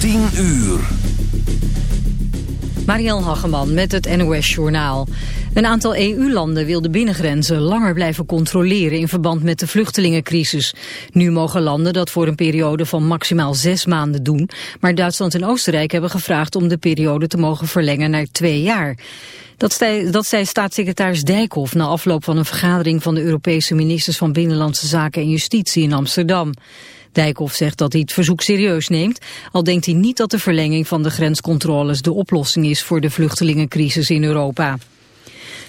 10 uur. Marielle Hageman met het NOS Journaal. Een aantal EU-landen wil de binnengrenzen langer blijven controleren in verband met de vluchtelingencrisis. Nu mogen landen dat voor een periode van maximaal zes maanden doen. Maar Duitsland en Oostenrijk hebben gevraagd om de periode te mogen verlengen naar twee jaar. Dat zei, dat zei staatssecretaris Dijkhoff na afloop van een vergadering van de Europese ministers van Binnenlandse Zaken en Justitie in Amsterdam. Dijkhoff zegt dat hij het verzoek serieus neemt, al denkt hij niet dat de verlenging van de grenscontroles de oplossing is voor de vluchtelingencrisis in Europa.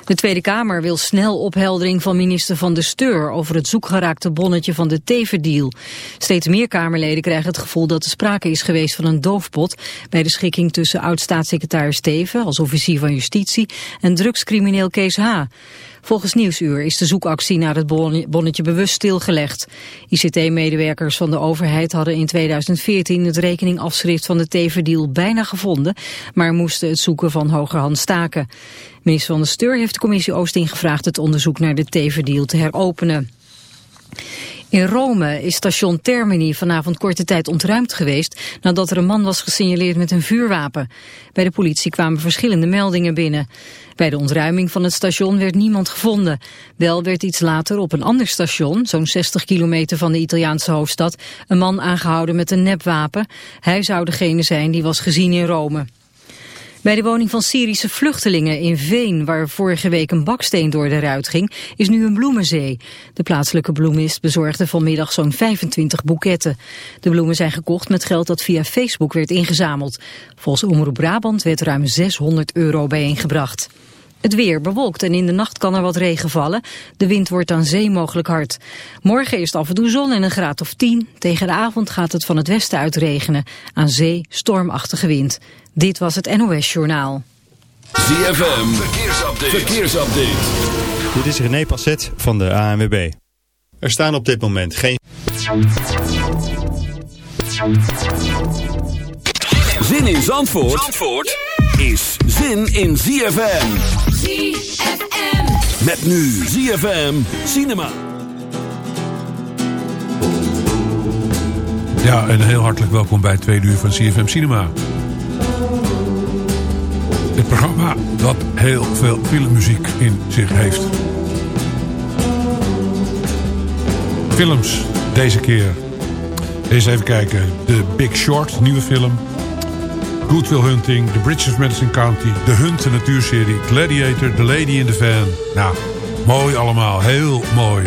De Tweede Kamer wil snel opheldering van minister Van de Steur over het zoekgeraakte bonnetje van de Teverdeal. Steeds meer Kamerleden krijgen het gevoel dat er sprake is geweest van een doofpot bij de schikking tussen oud-staatssecretaris Teven als officier van justitie en drugscrimineel Kees H. Volgens Nieuwsuur is de zoekactie naar het bonnetje bewust stilgelegd. ICT-medewerkers van de overheid hadden in 2014 het rekeningafschrift van de Teverdeal bijna gevonden, maar moesten het zoeken van hogerhand staken. Minister van de Steur heeft de commissie Oosting gevraagd het onderzoek naar de Teverdeal te heropenen. In Rome is station Termini vanavond korte tijd ontruimd geweest nadat er een man was gesignaleerd met een vuurwapen. Bij de politie kwamen verschillende meldingen binnen. Bij de ontruiming van het station werd niemand gevonden. Wel werd iets later op een ander station, zo'n 60 kilometer van de Italiaanse hoofdstad, een man aangehouden met een nepwapen. Hij zou degene zijn die was gezien in Rome. Bij de woning van Syrische vluchtelingen in Veen, waar vorige week een baksteen door de ruit ging, is nu een bloemenzee. De plaatselijke bloemist bezorgde vanmiddag zo'n 25 boeketten. De bloemen zijn gekocht met geld dat via Facebook werd ingezameld. Volgens Omroep Brabant werd ruim 600 euro bijeengebracht. Het weer bewolkt en in de nacht kan er wat regen vallen. De wind wordt aan zee mogelijk hard. Morgen is af en toe zon en een graad of 10. Tegen de avond gaat het van het westen uit regenen. Aan zee stormachtige wind. Dit was het NOS Journaal. ZFM, verkeersupdate. verkeersupdate. Dit is René Passet van de ANWB. Er staan op dit moment geen... Zin in Zandvoort, Zandvoort is zin in ZFM. ZFM. Met nu ZFM Cinema. Ja, en heel hartelijk welkom bij het tweede uur van CFM Cinema. Het programma dat heel veel filmmuziek in zich heeft. Films deze keer. Eens even kijken. The Big Short, nieuwe film. Good Will Hunting, The Bridges of Madison County, The Hunt, de natuurserie, Gladiator, The Lady in the Van. Nou, mooi allemaal, heel mooi.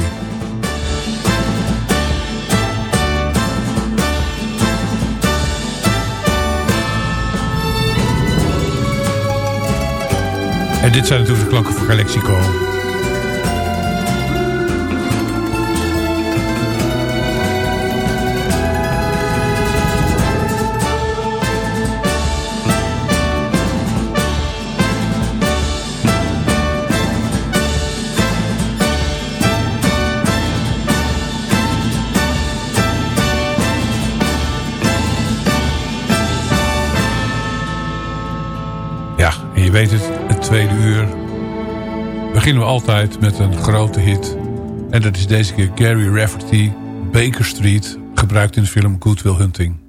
En dit zijn natuurlijk de klanken van Galexico. weet het, tweede uur beginnen we altijd met een grote hit. En dat is deze keer Gary Rafferty, Baker Street, gebruikt in de film Good Will Hunting.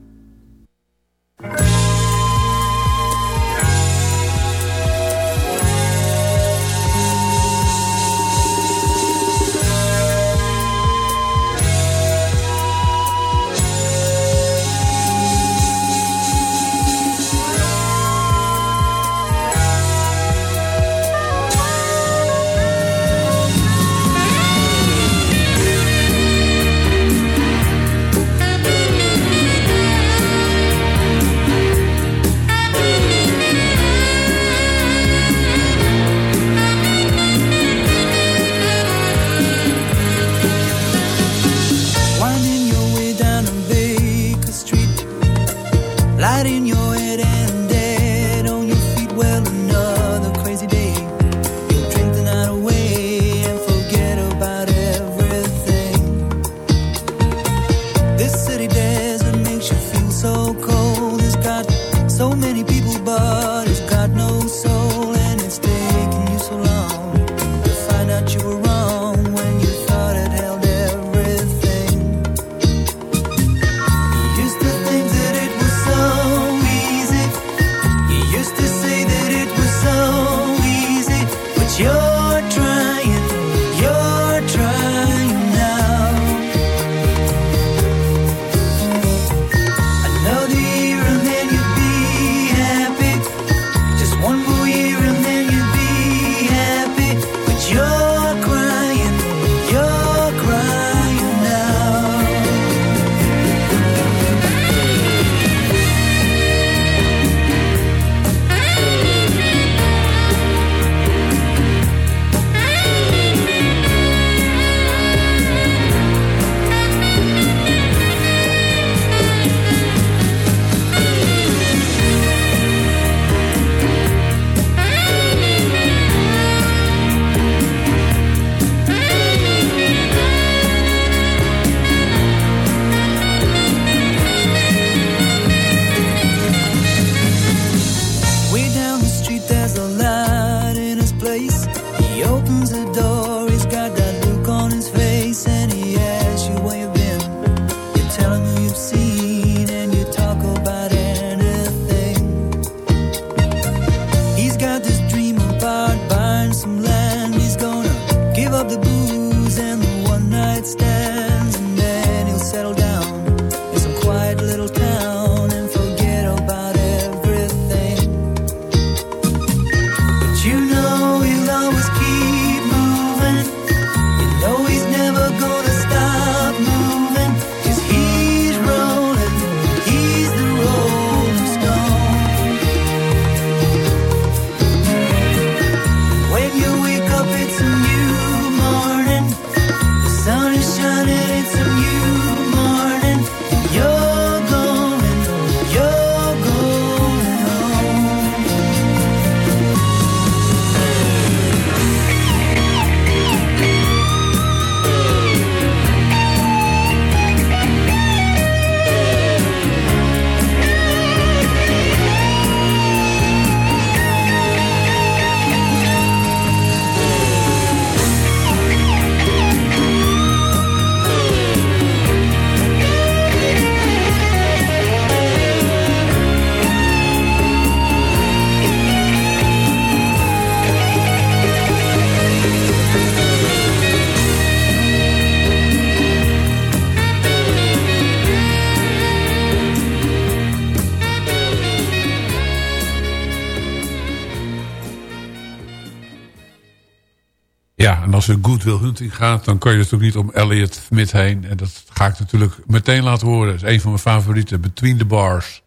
En als er Good Will Hunting gaat... dan kan je natuurlijk niet om Elliot Smith heen. En dat ga ik natuurlijk meteen laten horen. Dat is een van mijn favorieten. Between the Bars.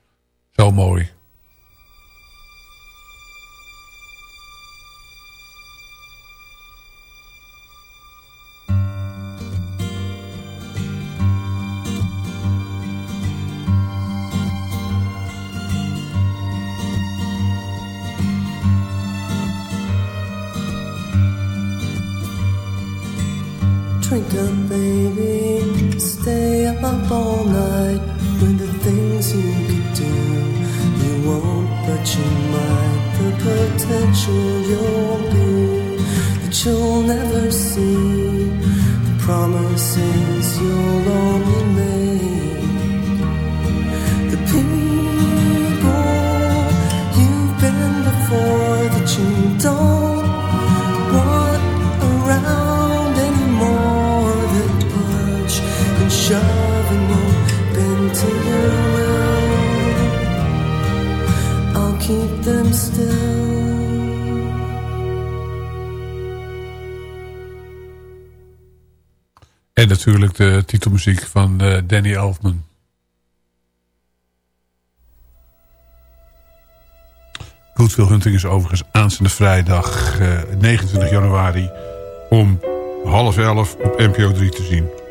Zo mooi. Titelmuziek van eh, Danny Elfman. Good Will Hunting is overigens aanstaande vrijdag eh, 29 januari... om half elf op NPO 3 te zien.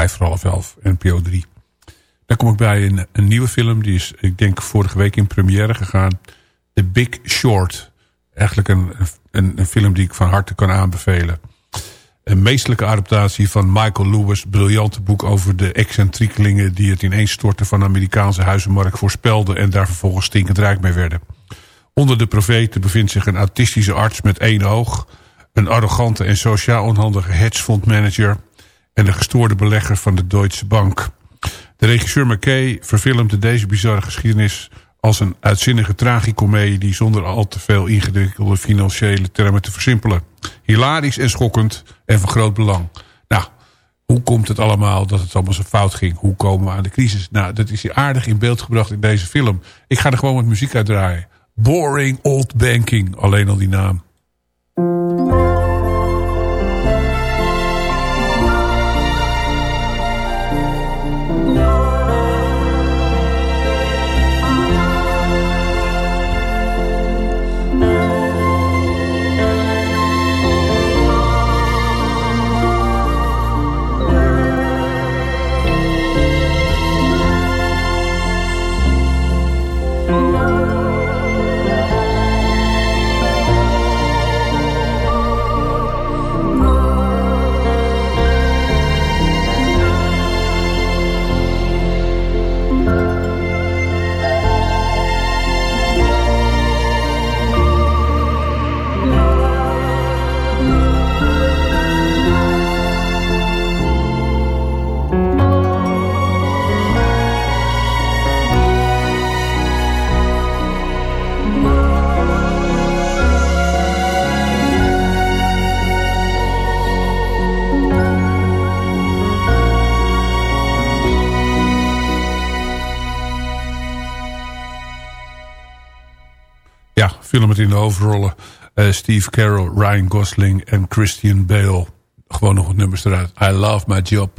Vijf voor half elf, NPO 3. Daar kom ik bij een, een nieuwe film. Die is, ik denk, vorige week in première gegaan. The Big Short. Eigenlijk een, een, een film die ik van harte kan aanbevelen. Een meestelijke adaptatie van Michael Lewis' briljante boek over de excentriekelingen die het ineenstorten van de Amerikaanse huizenmarkt voorspelden en daar vervolgens stinkend rijk mee werden. Onder de profeten bevindt zich een autistische arts met één oog, een arrogante en sociaal onhandige hedgefondmanager en de gestoorde belegger van de Deutsche Bank. De regisseur McKay verfilmde deze bizarre geschiedenis als een uitzinnige tragicomedie... zonder al te veel ingewikkelde financiële termen te versimpelen. Hilarisch en schokkend en van groot belang. Nou, hoe komt het allemaal dat het allemaal zo fout ging? Hoe komen we aan de crisis? Nou, dat is hier aardig in beeld gebracht in deze film. Ik ga er gewoon met muziek uit draaien. Boring Old Banking, alleen al die naam. Hoofdrollen uh, Steve Carell, Ryan Gosling en Christian Bale. Gewoon nog wat nummers eruit. I love my job.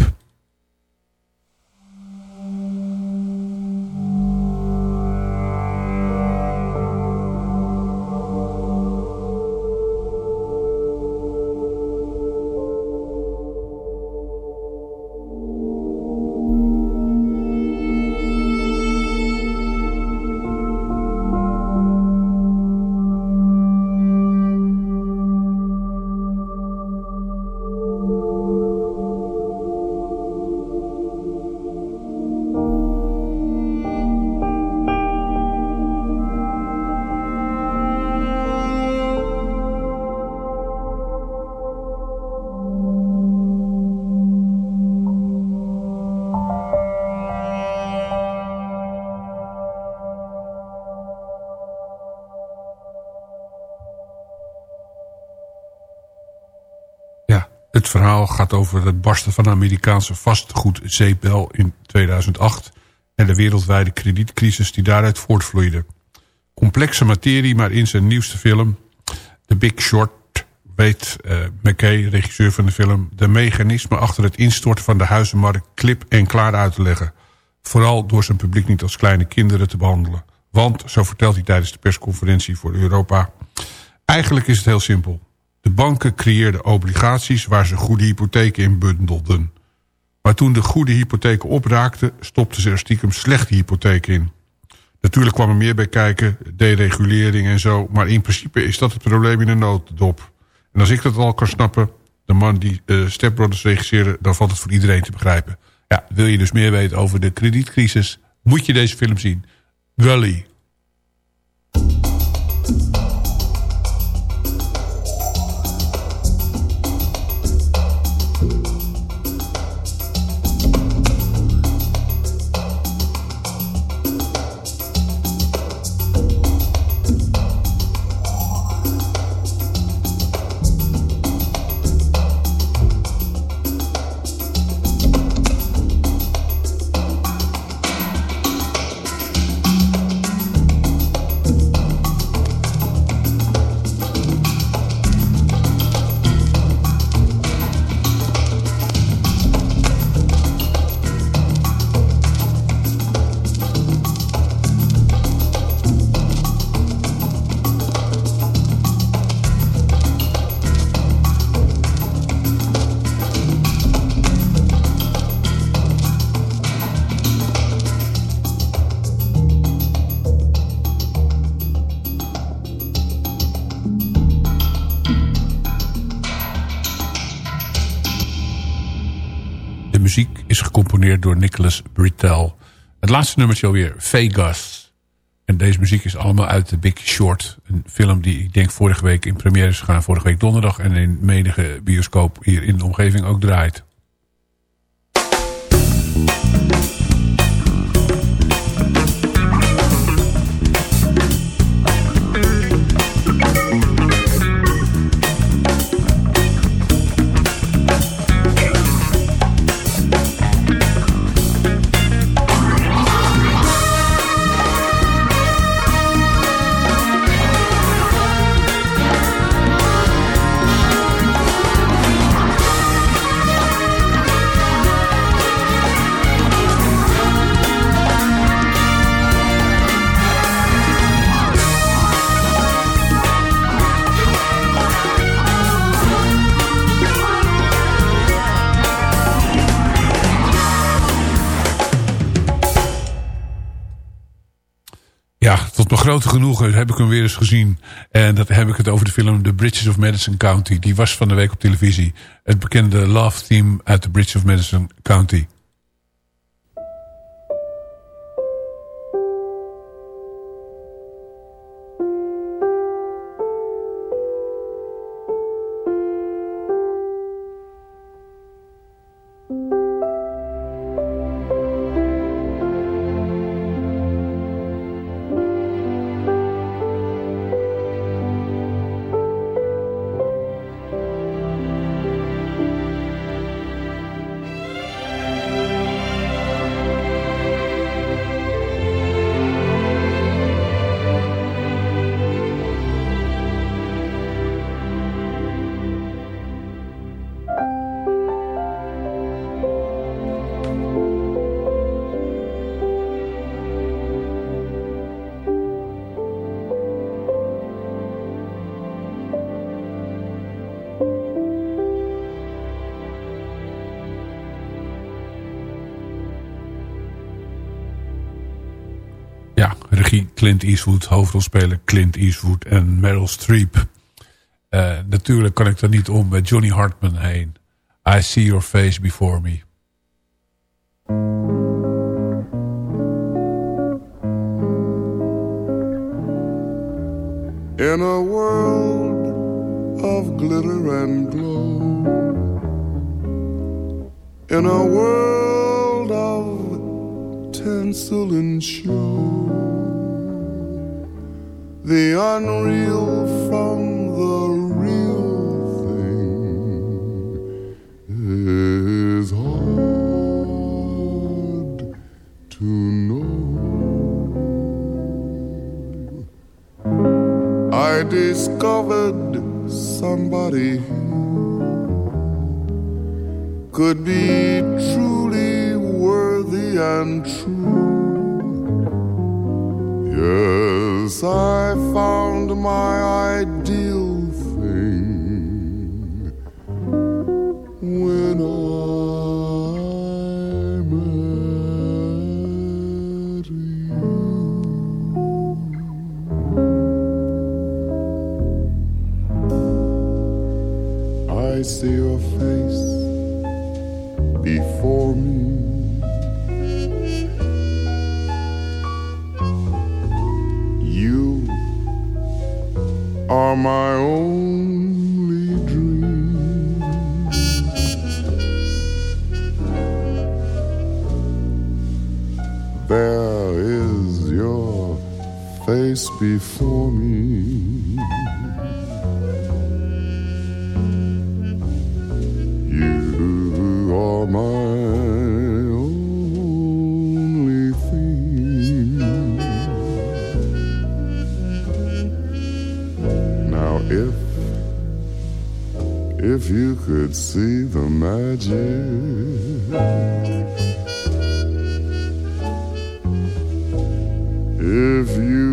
Over het barsten van de Amerikaanse vastgoedzeepbel in 2008... en de wereldwijde kredietcrisis die daaruit voortvloeide. Complexe materie, maar in zijn nieuwste film... The Big Short weet uh, McKay, regisseur van de film... de mechanismen achter het instorten van de huizenmarkt klip en klaar uit te leggen. Vooral door zijn publiek niet als kleine kinderen te behandelen. Want, zo vertelt hij tijdens de persconferentie voor Europa... eigenlijk is het heel simpel. De banken creëerden obligaties waar ze goede hypotheken in bundelden. Maar toen de goede hypotheken opraakten, stopten ze er stiekem slechte hypotheken in. Natuurlijk kwam er meer bij kijken, deregulering en zo... maar in principe is dat het probleem in een nooddop. En als ik dat al kan snappen, de man die uh, Step regisseerde... dan valt het voor iedereen te begrijpen. Ja, wil je dus meer weten over de kredietcrisis... moet je deze film zien. Gully. Door Nicholas Britell. Het laatste nummertje alweer, Vegas. En deze muziek is allemaal uit The Big Short. Een film die ik denk vorige week in première is gegaan. Vorige week donderdag. En in menige bioscoop hier in de omgeving ook draait. Grote genoegen heb ik hem weer eens gezien. En dat heb ik het over de film The Bridges of Madison County. Die was van de week op televisie. Het bekende love theme uit The Bridges of Madison County. Clint Eastwood, hoofdrolspeler Clint Eastwood en Meryl Streep. Uh, natuurlijk kan ik er niet om met Johnny Hartman heen. I see your face before me. In a world of glitter and glow In a world of tinsel and show the unreal from the real thing is hard to know. I discovered somebody could be truly worthy and true. Yes, I found my ideal before me. You are my only thing. Now, if if you could see the magic. If you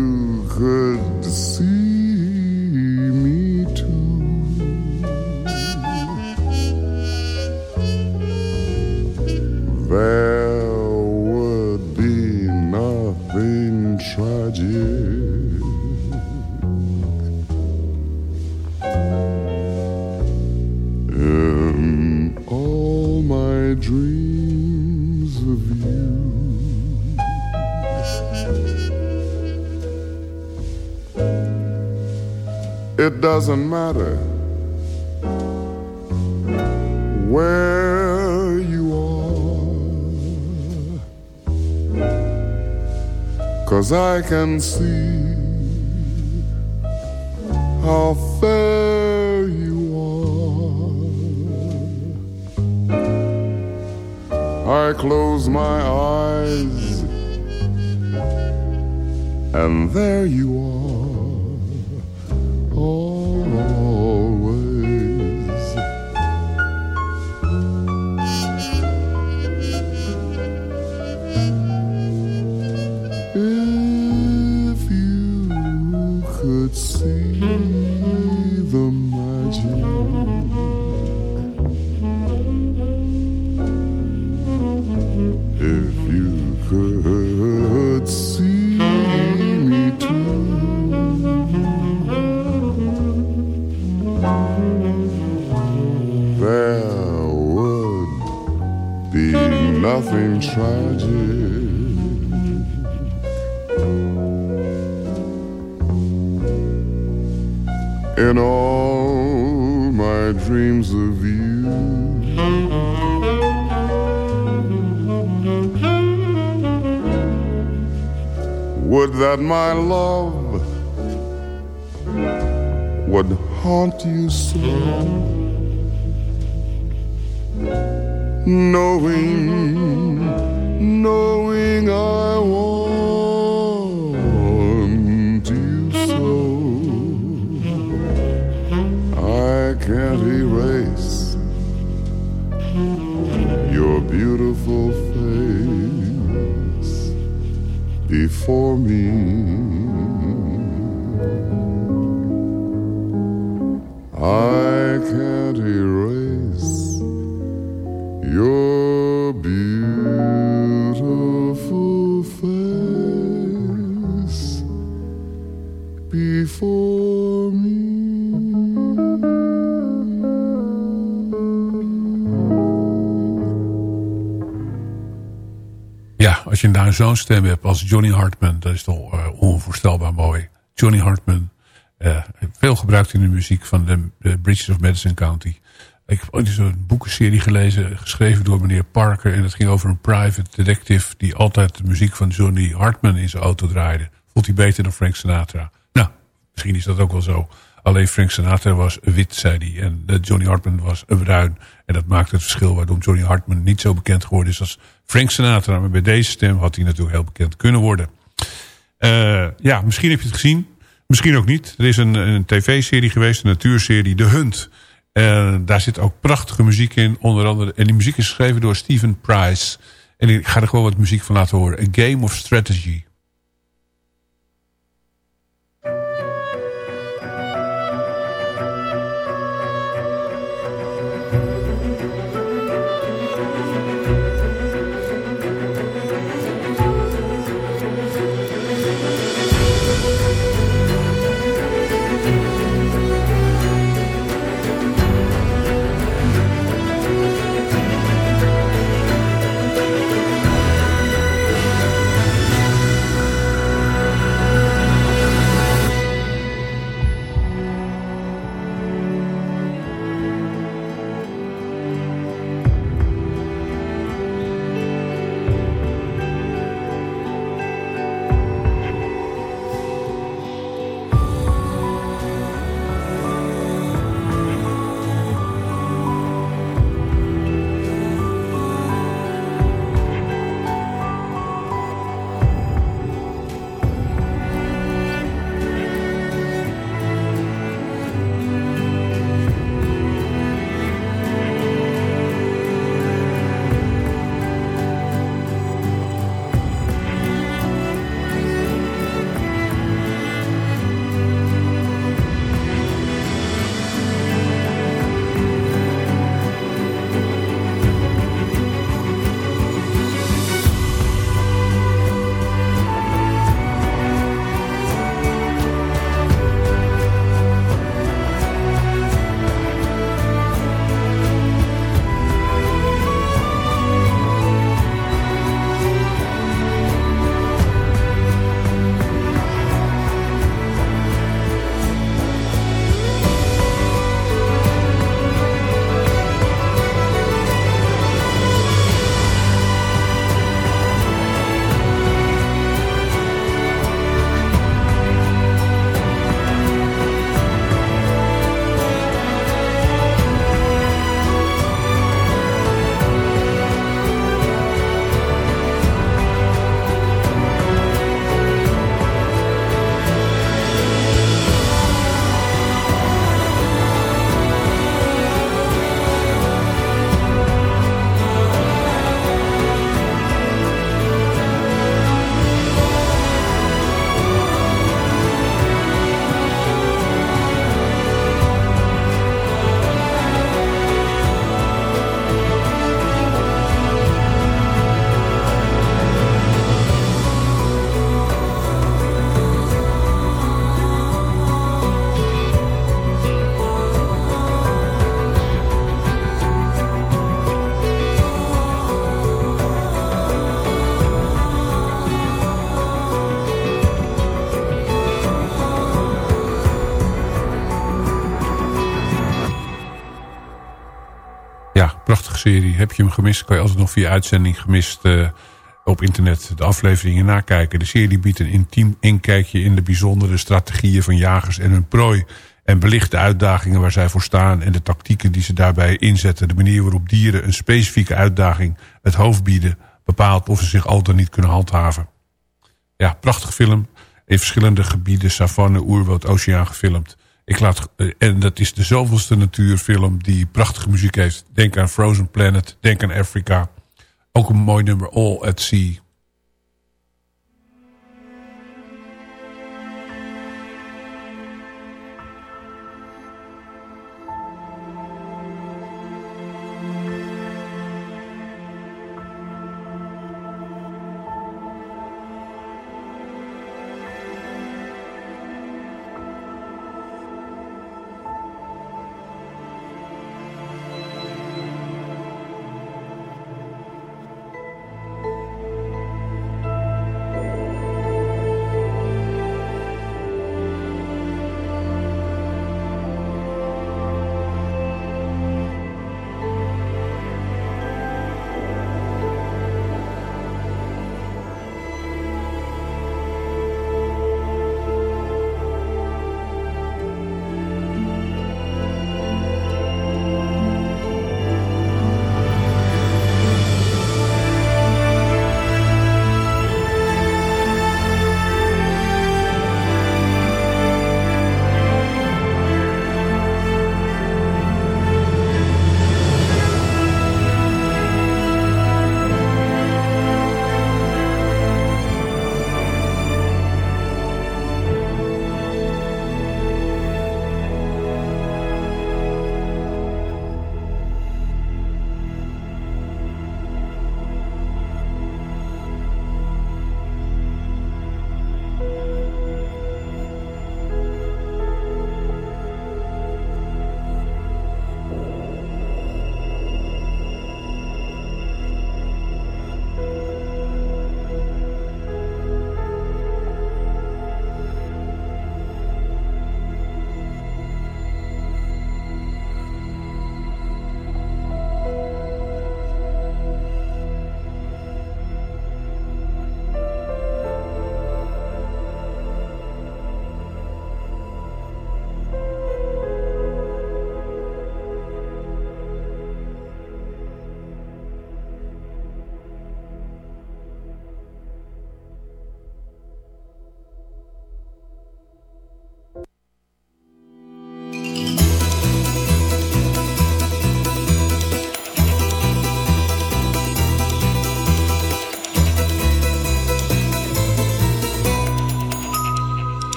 It doesn't matter where you are, cause I can see how fair you are. I close my eyes, and there you are, nothing tragic. In all my dreams of you. Would that my love would haunt you so, knowing, knowing I want you so. I can't erase your beautiful face before me. I can't erase als je nou zo'n stem hebt als Johnny Hartman, dat is toch eh, onvoorstelbaar mooi. Johnny Hartman, eh, veel gebruikt in de muziek van de, Bridges of Madison County. Ik heb ooit eens een boekenserie gelezen, geschreven door meneer Parker. En dat ging over een private detective die altijd de muziek van Johnny Hartman in zijn auto draaide. Vond hij beter dan Frank Sinatra. Nou, misschien is dat ook wel zo. Alleen Frank Sinatra was wit, zei hij. En eh, Johnny Hartman was bruin. En dat maakt het verschil waarom Johnny Hartman niet zo bekend geworden is als Frank Sinatra. Maar bij deze stem had hij natuurlijk heel bekend kunnen worden. Eh, ja, misschien heb je het gezien. Misschien ook niet. Er is een, een tv-serie geweest, een natuurserie, De Hunt. Daar zit ook prachtige muziek in. Onder andere, en die muziek is geschreven door Stephen Price. En ik ga er gewoon wat muziek van laten horen. A Game of Strategy. Serie. Heb je hem gemist, kan je altijd nog via uitzending gemist uh, op internet de afleveringen nakijken. De serie biedt een intiem inkijkje in de bijzondere strategieën van jagers en hun prooi. En belicht de uitdagingen waar zij voor staan en de tactieken die ze daarbij inzetten. De manier waarop dieren een specifieke uitdaging het hoofd bieden bepaalt of ze zich al dan niet kunnen handhaven. Ja, prachtig film. In verschillende gebieden, savanne, oerwoud, oceaan gefilmd. Ik laat, eh, en dat is de zoveelste natuurfilm die prachtige muziek heeft. Denk aan Frozen Planet, denk aan Afrika. Ook een mooi nummer, All at Sea.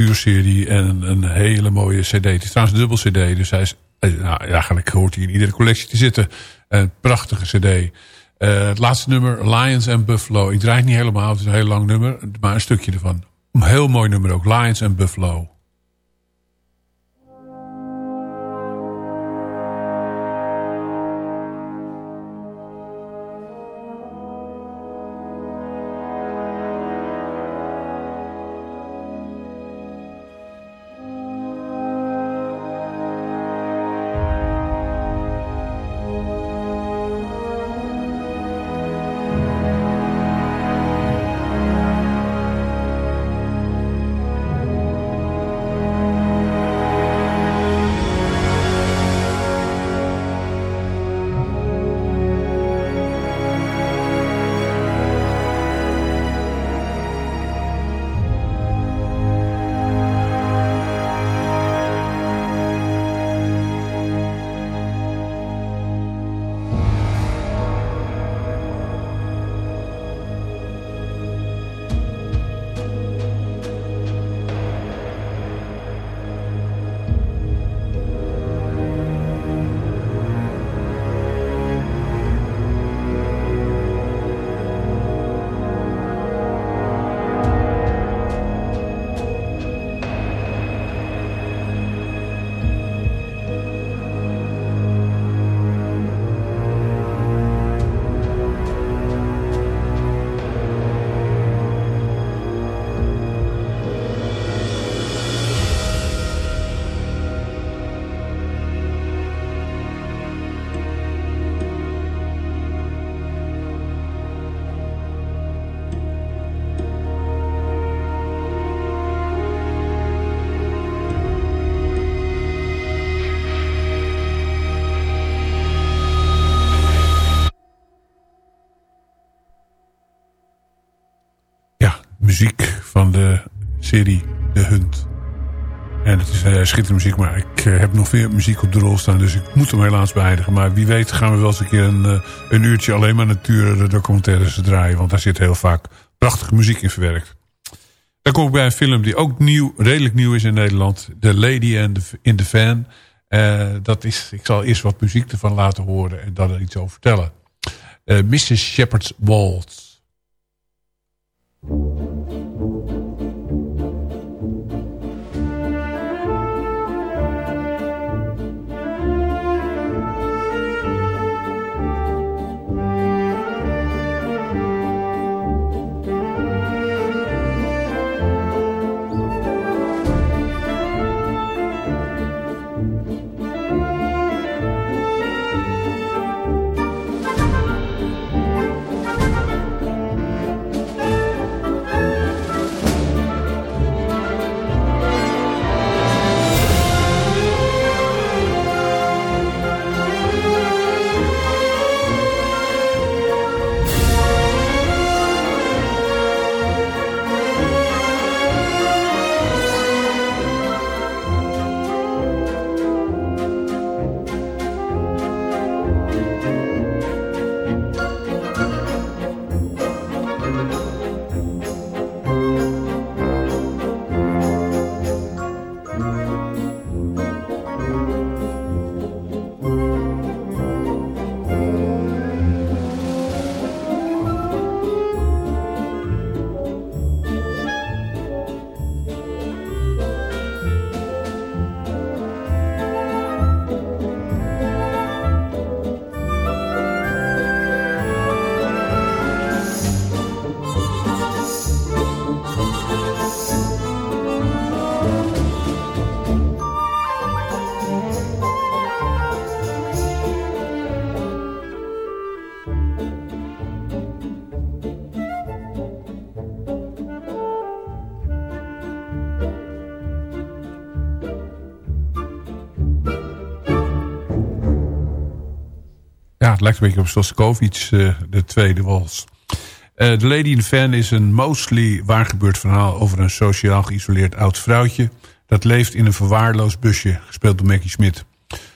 En een hele mooie cd. Het is trouwens een dubbel cd, dus hij is, eh, nou, eigenlijk hoort hij in iedere collectie te zitten. Een prachtige cd. Eh, het laatste nummer, Lions and Buffalo. Ik draai het niet helemaal, het is een heel lang nummer. Maar een stukje ervan. Een heel mooi nummer ook, Lions and Buffalo. Serie De Hunt. En het is uh, schitterende muziek, maar ik uh, heb nog meer muziek op de rol staan. Dus ik moet hem helaas beëindigen. Maar wie weet gaan we wel eens een keer een, uh, een uurtje alleen maar natuur documentaires draaien. Want daar zit heel vaak prachtige muziek in verwerkt. Dan kom ik bij een film die ook nieuw, redelijk nieuw is in Nederland. The Lady and the, in the Van. dat is, ik zal eerst wat muziek ervan laten horen en daar iets over vertellen. Mrs. Shepherd's Waltz. Het lijkt een beetje op Sostakovich, uh, de tweede wals. Uh, The Lady in the Fan is een mostly waargebeurd verhaal... over een sociaal geïsoleerd oud vrouwtje... dat leeft in een verwaarloosd busje, gespeeld door Maggie Smith.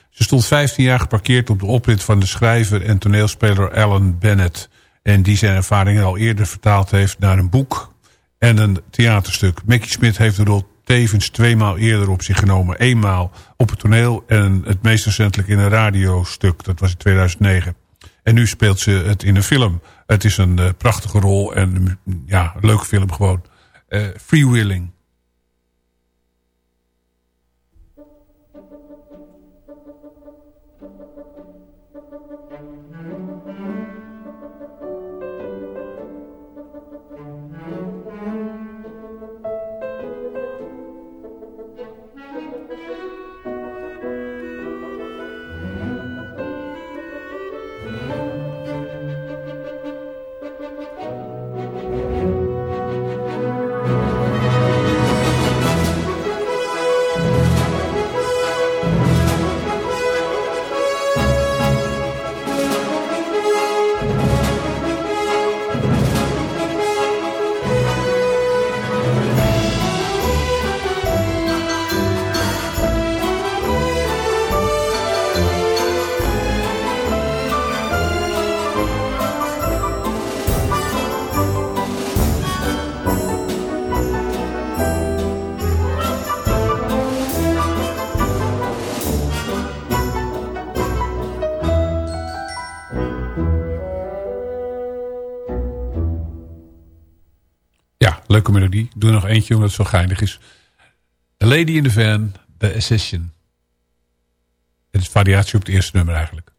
Ze stond 15 jaar geparkeerd op de oprit van de schrijver... en toneelspeler Alan Bennett... en die zijn ervaringen al eerder vertaald heeft naar een boek... en een theaterstuk. Maggie Smith heeft de rol tevens tweemaal eerder op zich genomen. Eenmaal op het toneel en het meest recentelijk in een radiostuk. Dat was in 2009. En nu speelt ze het in een film. Het is een uh, prachtige rol en ja, een leuke film gewoon. Uh, Freewheeling. Leuke melodie. Doe nog eentje omdat het zo geinig is. The Lady in the Van, The Accession. Het is variatie op het eerste nummer eigenlijk.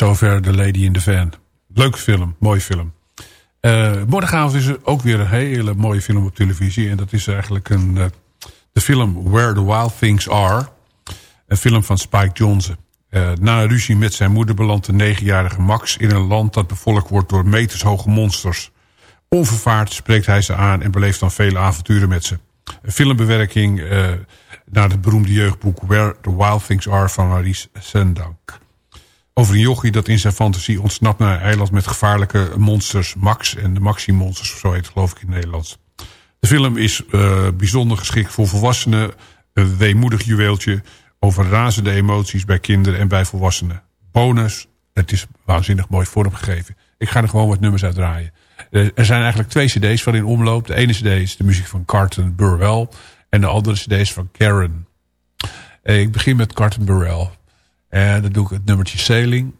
Zover The Lady in the Van. Leuke film, mooie film. Uh, morgenavond is er ook weer een hele mooie film op televisie. En dat is eigenlijk een, uh, de film Where the Wild Things Are. Een film van Spike Jonze. Uh, na een ruzie met zijn moeder belandt de negenjarige Max in een land dat bevolkt wordt door metershoge monsters. Onvervaard spreekt hij ze aan en beleeft dan vele avonturen met ze. Een filmbewerking naar het beroemde jeugdboek Where the Wild Things Are van Maurice Sendak. Over een jochie dat in zijn fantasie ontsnapt naar een eiland met gevaarlijke monsters. Max en de Maxi-monsters, zo heet het geloof ik in het Nederlands. De film is uh, bijzonder geschikt voor volwassenen. Een weemoedig juweeltje over razende emoties bij kinderen en bij volwassenen. Bonus, het is waanzinnig mooi vormgegeven. Ik ga er gewoon wat nummers uit draaien. Er zijn eigenlijk twee cd's van in omloop. De ene cd is de muziek van Carton Burwell. En de andere cd is van Karen. Ik begin met Carton Burwell. En dan doe ik het nummertje Sailing.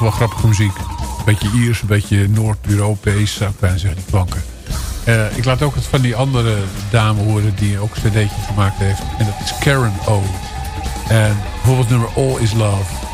Wel grappige muziek. Een beetje Iers, een beetje Noord-Europees, zou ik bijna zeggen, die klanken. Uh, ik laat ook het van die andere dame horen die ook een cd'tje gemaakt heeft. En dat is Karen O. En bijvoorbeeld nummer All Is Love.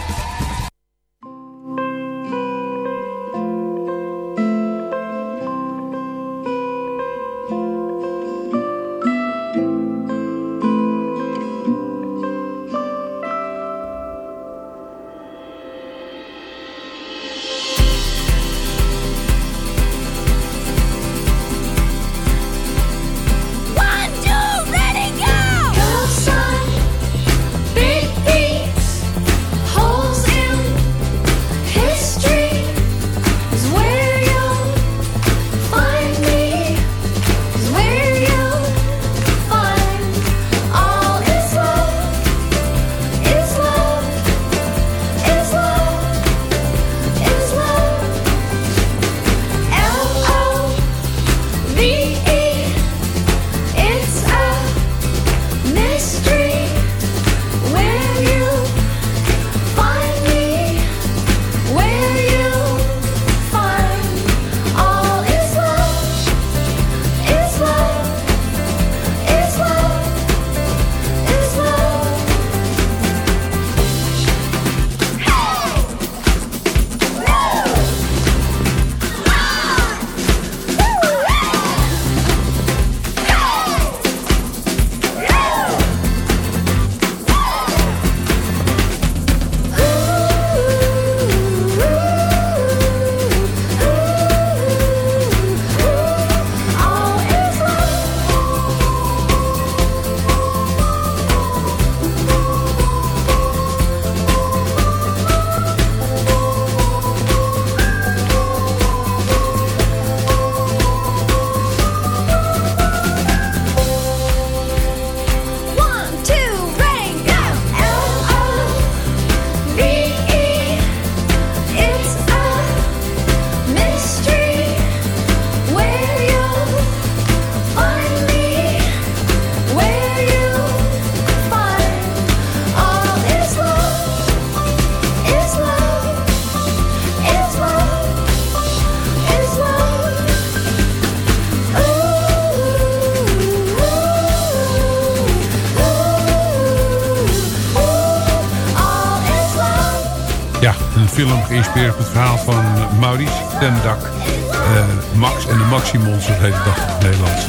Dat heet dag in het Nederlands.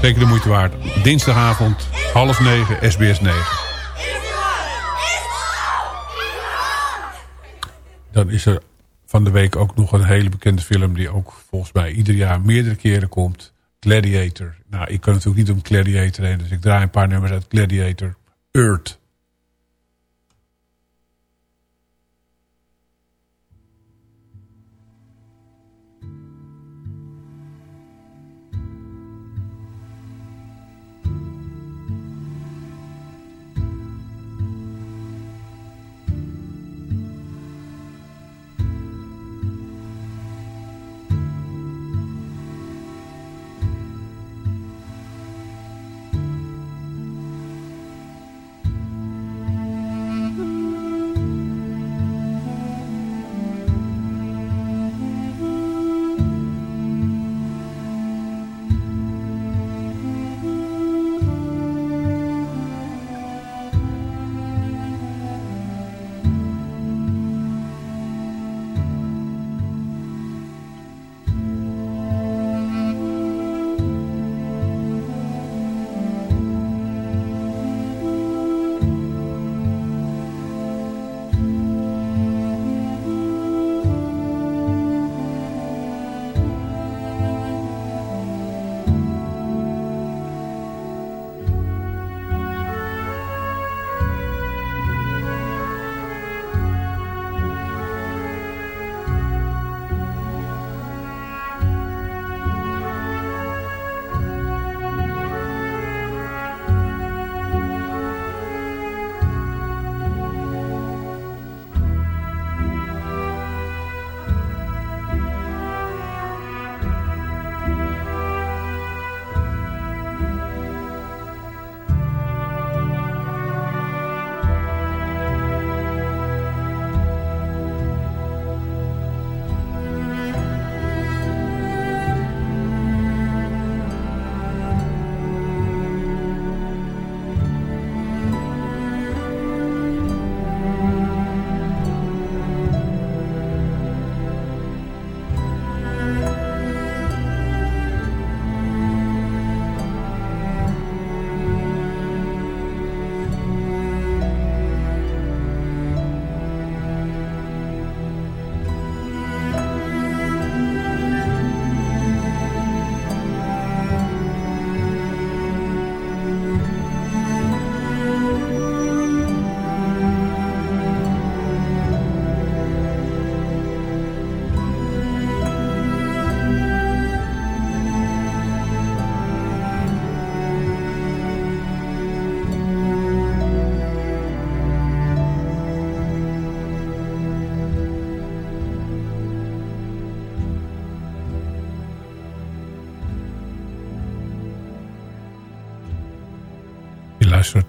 Zeker de moeite waard. Dinsdagavond, half negen, SBS 9. Dan is er van de week ook nog een hele bekende film... die ook volgens mij ieder jaar meerdere keren komt. Gladiator. Nou, ik kan natuurlijk niet om Gladiator heen... dus ik draai een paar nummers uit Gladiator. Earth.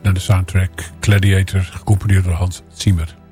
Naar de soundtrack Gladiator, gecomponeerd door Hans Zimmer.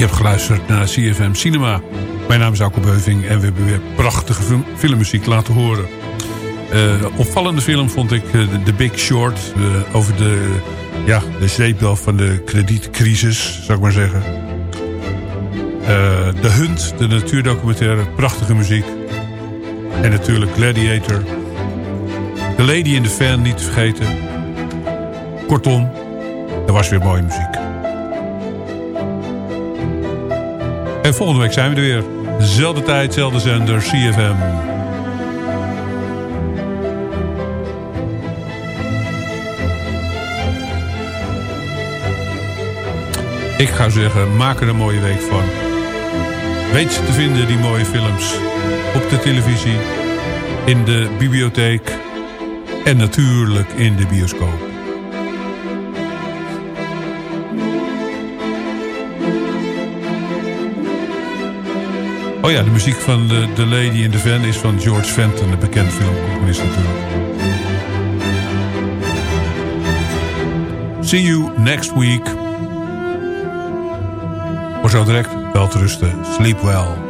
Je hebt geluisterd naar CFM Cinema. Mijn naam is Alko Beuving en we hebben weer prachtige filmmuziek laten horen. Uh, opvallende film vond ik The Big Short. Uh, over de, ja, de zeepbel van de kredietcrisis, zou ik maar zeggen. de Hunt, de natuurdocumentaire, prachtige muziek. En natuurlijk Gladiator. The Lady in the Fan niet te vergeten. Kortom, er was weer mooie muziek. En volgende week zijn we er weer. Zelfde tijd, zelfde zender, CFM. Ik ga zeggen, maak er een mooie week van. Weet je te vinden, die mooie films. Op de televisie, in de bibliotheek en natuurlijk in de bioscoop. Oh ja, de muziek van The, The Lady in the Van is van George Fenton, de bekende filmcomponist natuurlijk. See you next week. Voor zo direct, wel te rusten. Sleep well.